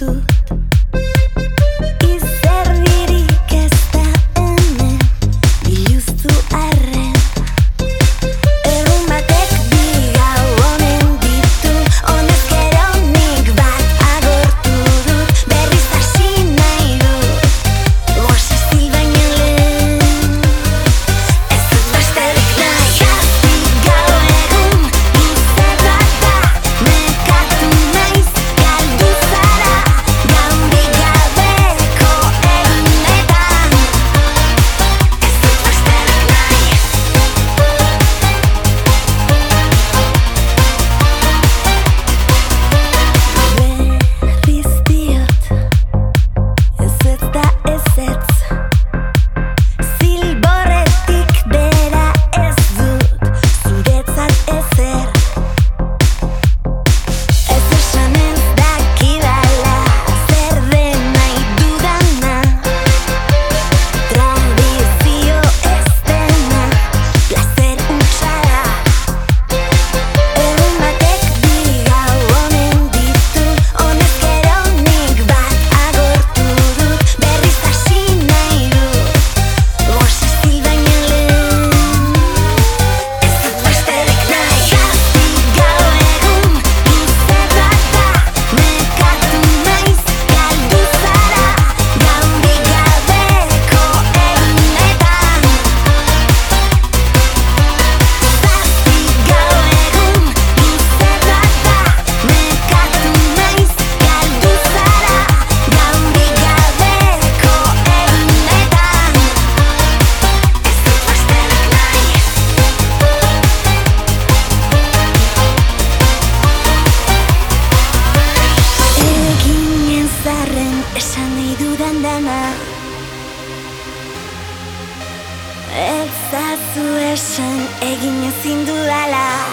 To. dendana Ez zazu egin ezin dudala